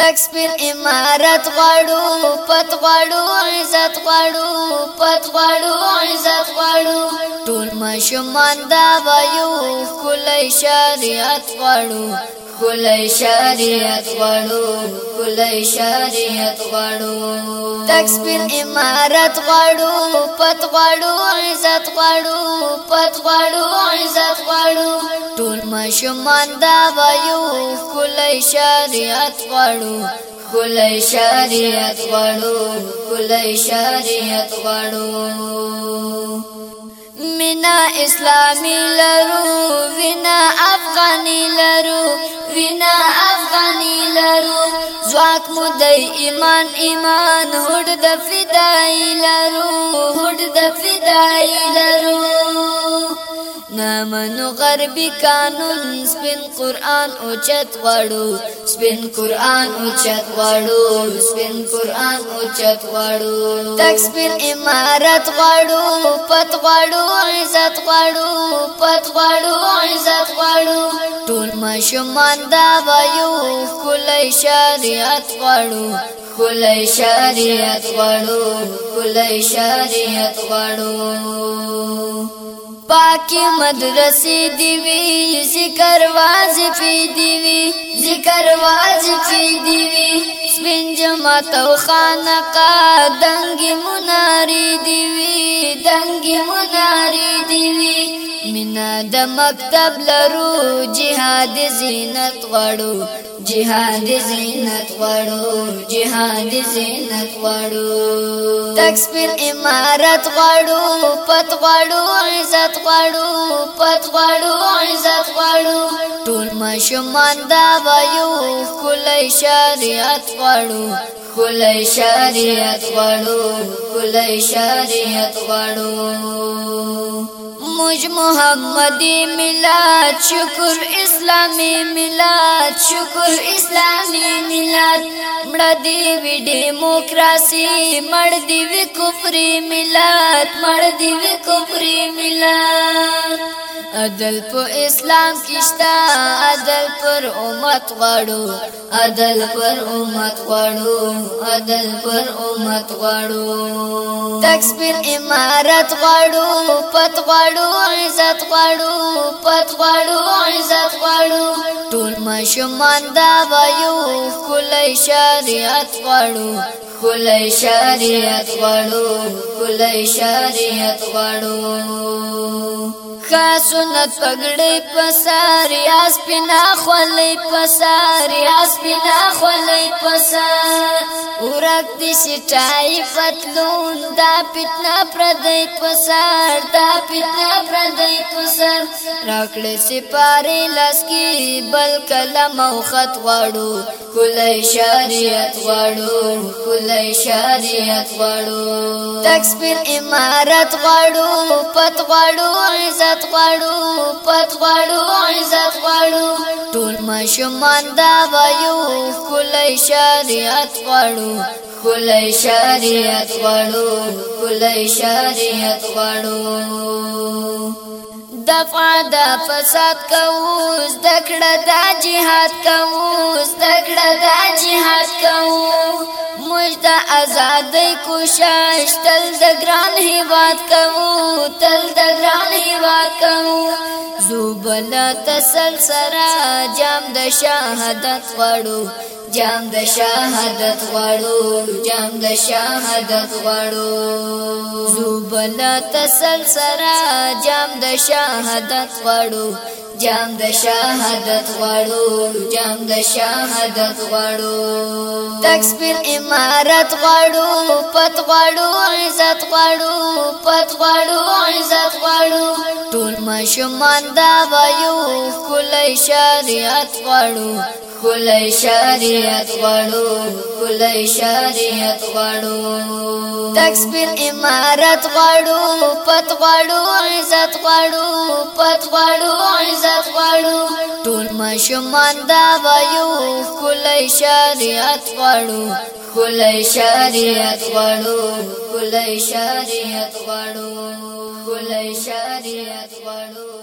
تک سپین امارت غړو پت غړو عزت غړو پت غړو عزت غړو ټول مشمان دا وایو کله شریعت غړو کله شریعت غړو کله شریعت غړو تک سپین امارت غړو پت غړو عزت غړو پت غړو عزت غړو ټول مشمان دا وایو خلی شریعت غړو خلی شریعت غړو خلی شریعت غړو مینا اسلامی لرو وینا افغانی لرو وینا افغانی لرو ځواک مو د ایمان ایمان هډ د فدای لرو هډ د فدای لرو نامنو غربی قانون سپین قرآن او چت وړو سپین قرآن او چت وړو سپین قرآن او چت وړو تک سپین امارت وړو پت وړو عزت وړو پت وړو عزت وړو ټول مشمان دا وایو کله شریعت وړو کله شریعت وړو کله شریعت وړو پاکی مدرسی دیوی ذکر واجبی دیوی ذکر واجبی دیوی سپین جماعت او خانقا دنگی مناری دیوی دنگی مناری دیوی منا د مکتب لرو جهاد زینت غړو جهاد زینت غړو جهاد زینت غړو تکبیر امارت غړو پت عزت غواړو پت غواړو عزت غواړو ټول مشمان دا وایو کله شریعت غواړو کله شریعت غواړو کله شریعت غواړو مجھ محمدی ملاد شکر اسلامی ملاد شکر اسلامی ملاد مړه دی وی دیموکراسي مړ دی وی کفر ملاد مړ دی وی کفر ملاد عدل په اسلام کښتا عدل پر امت غړو عدل پر امت غړو عدل پر امت غړو تکبیر امارت غړو پت غړو عزت غواړو پت غواړو عزت غواړو ټول مشمان دا وایو کله شریعت غواړو کله شریعت غواړو کله شریعت غواړو کا سنت پګړې پسار یاس پنا خولې پسار یاس پنا خولې پسار ورک دې شټای فتلون دا پتنا پردې پسار دا پتنا پردې تو سر راکړې سپاره لسکی بل کلم او خط غړو کله شریعت غړو کله شریعت غړو تکبیر امارت غړو پت غړو عزت غړو پت غړو عزت غړو ټول مشمان دا وایو کله شریعت غړو کله شریعت غړو کله شریعت غړو دفع د فساد کوو زدکړه د جهاد کوو زدکړه د جهاد کوو موږ د ازادۍ کوشش تل د ګران هیواد کوو تل د ګران هیواد کوو زوبل تسل سره جام د شهادت وړو جام د شهادت غواړو جام د شهادت غواړو زوبل تسل سرا جام د شهادت غواړو جام د شهادت غواړو جام د شهادت غواړو تکبیر امارت غواړو پت غواړو عزت غواړو پت غواړو عزت غواړو ټول مشمان دا وایو کله شریعت غواړو کله شریعت غړو کله شریعت غړو تکبیر امارت غړو پت غړو عزت غړو پت غړو عزت غړو ټول مشمان دا وایو کله شریعت غړو کله شریعت غړو کله شریعت غړو کله شریعت غړو